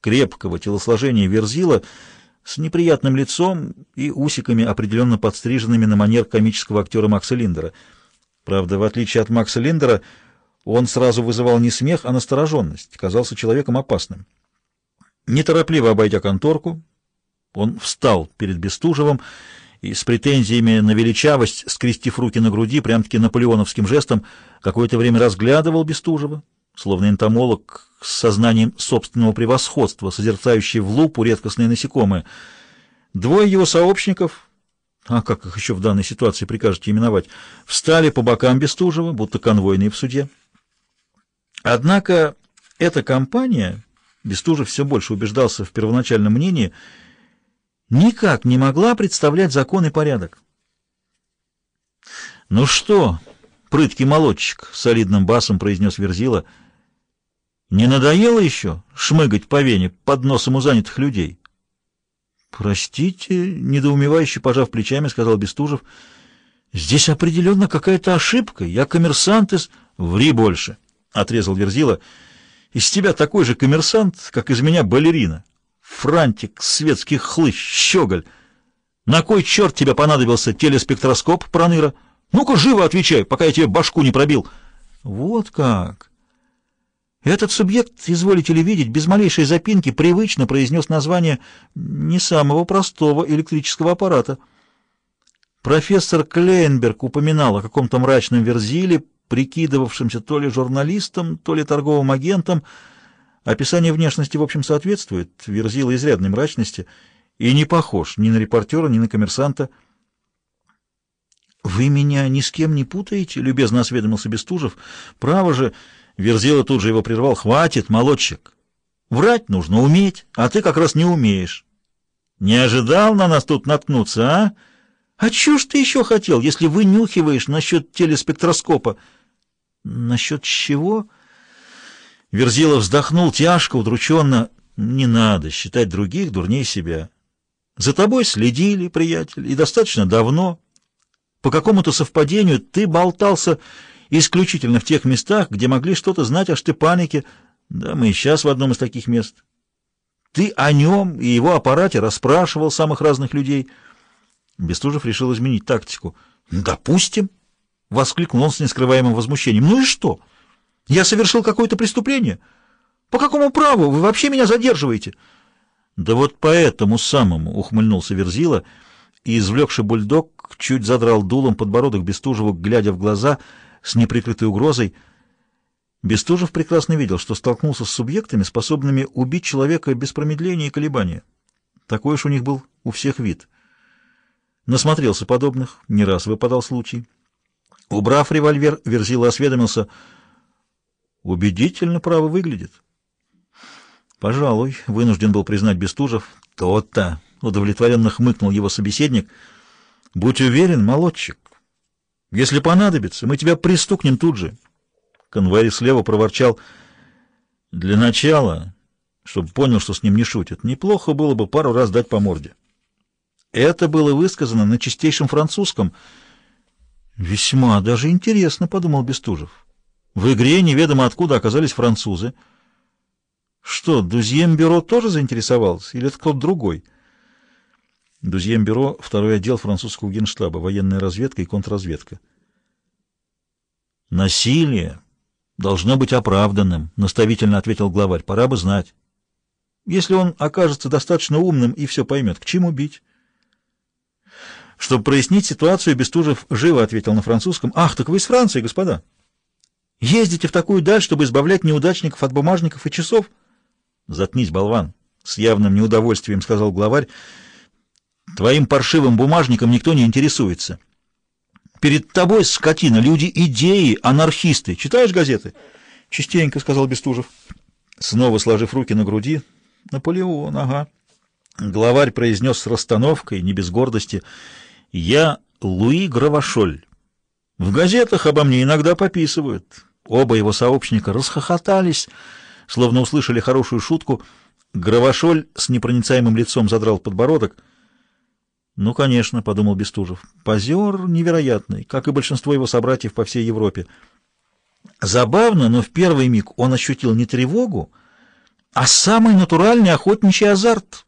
крепкого телосложения Верзила с неприятным лицом и усиками, определенно подстриженными на манер комического актера Макса Линдера. Правда, в отличие от Макса Линдера, он сразу вызывал не смех, а настороженность, казался человеком опасным. Неторопливо обойдя конторку, он встал перед Бестужевым и с претензиями на величавость, скрестив руки на груди, прям-таки наполеоновским жестом, какое-то время разглядывал Бестужева, словно энтомолог с сознанием собственного превосходства, созерцающий в лупу редкостные насекомые. Двое его сообщников, а как их еще в данной ситуации прикажете именовать, встали по бокам Бестужева, будто конвойные в суде. Однако эта компания, Бестужев все больше убеждался в первоначальном мнении, никак не могла представлять закон и порядок. «Ну что, прыткий молодчик», — солидным басом произнес Верзила, — «не надоело еще шмыгать по вене под носом у занятых людей?» «Простите», — недоумевающе пожав плечами, сказал Бестужев, — «здесь определенно какая-то ошибка. Я коммерсант из...» «Ври больше», — отрезал Верзила, — «из тебя такой же коммерсант, как из меня балерина». Франтик, светский хлыщ, щеголь. На кой черт тебе понадобился телеспектроскоп, Проныра? Ну-ка, живо отвечай, пока я тебе башку не пробил. Вот как. Этот субъект, изволите ли видеть, без малейшей запинки привычно произнес название не самого простого электрического аппарата. Профессор Клейнберг упоминал о каком-то мрачном верзиле, прикидывавшемся то ли журналистом, то ли торговым агентом, Описание внешности, в общем, соответствует, верзила изрядной мрачности, и не похож ни на репортера, ни на коммерсанта. «Вы меня ни с кем не путаете?» — любезно осведомился Бестужев. «Право же!» — Верзила тут же его прервал. «Хватит, молодчик! Врать нужно уметь, а ты как раз не умеешь. Не ожидал на нас тут наткнуться, а? А чё ж ты еще хотел, если вынюхиваешь насчет телеспектроскопа?» «Насчет чего?» Верзилов вздохнул тяжко, удрученно. «Не надо считать других дурнее себя. За тобой следили, приятель, и достаточно давно. По какому-то совпадению ты болтался исключительно в тех местах, где могли что-то знать о Штепанике. Да, мы и сейчас в одном из таких мест. Ты о нем и его аппарате расспрашивал самых разных людей». Бестужев решил изменить тактику. «Допустим», — воскликнул он с нескрываемым возмущением. «Ну и что?» Я совершил какое-то преступление? По какому праву вы вообще меня задерживаете? Да вот по этому самому, ухмыльнулся Верзила, и, извлекший бульдог, чуть задрал дулом подбородок Бестужеву, глядя в глаза с неприкрытой угрозой. Бестужев прекрасно видел, что столкнулся с субъектами, способными убить человека без промедления и колебания. Такой уж у них был у всех вид. Насмотрелся подобных, не раз выпадал случай. Убрав револьвер, Верзила осведомился — Убедительно право выглядит. Пожалуй, вынужден был признать Бестужев. То-то, удовлетворенно хмыкнул его собеседник. Будь уверен, молодчик. Если понадобится, мы тебя пристукнем тут же. Конвари слева проворчал. Для начала, чтобы понял, что с ним не шутят, неплохо было бы пару раз дать по морде. Это было высказано на чистейшем французском. Весьма даже интересно, подумал Бестужев. В игре неведомо откуда оказались французы. Что, Дузьем-бюро тоже заинтересовался? Или это кто-то другой? Дузьем-бюро — второй отдел французского генштаба, военная разведка и контрразведка. «Насилие должно быть оправданным», — наставительно ответил главарь. «Пора бы знать. Если он окажется достаточно умным и все поймет, к чему бить?» Чтобы прояснить ситуацию, Бестужев живо ответил на французском. «Ах, так вы из Франции, господа!» Ездите в такую даль, чтобы избавлять неудачников от бумажников и часов? Заткнись, болван, с явным неудовольствием сказал главарь. Твоим паршивым бумажником никто не интересуется. Перед тобой, скотина, люди идеи, анархисты. Читаешь газеты? Частенько, сказал Бестужев. Снова сложив руки на груди. Наполеон, ага. Главарь произнес с расстановкой, не без гордости. Я Луи Гравошоль. В газетах обо мне иногда пописывают. Оба его сообщника расхохотались, словно услышали хорошую шутку. Гравошоль с непроницаемым лицом задрал подбородок. «Ну, конечно», — подумал Бестужев, — «позер невероятный, как и большинство его собратьев по всей Европе». Забавно, но в первый миг он ощутил не тревогу, а самый натуральный охотничий азарт.